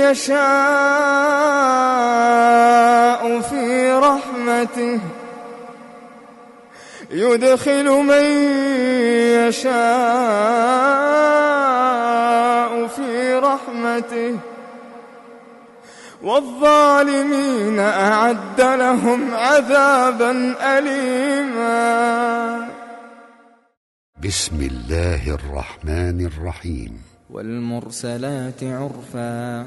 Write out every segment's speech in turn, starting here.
يشاء في رحمته. يدخل من يشاء في رحمته. والظالمين أعد لهم عذابا أليما. بسم الله الرحمن الرحيم. والمرسلات عرفا.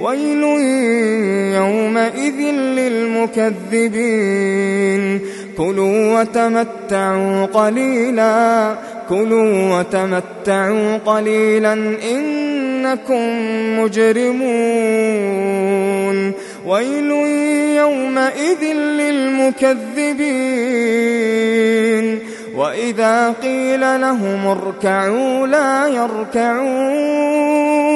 ويل يومئذ للمكذبين. كلوا وتمتعوا قليلا كلوا وتمتعوا قليلا إنكم مجرمون. ويل يومئذ للمكذبين. وإذا قيل لهم اركعوا لا يركعون.